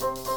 Bye.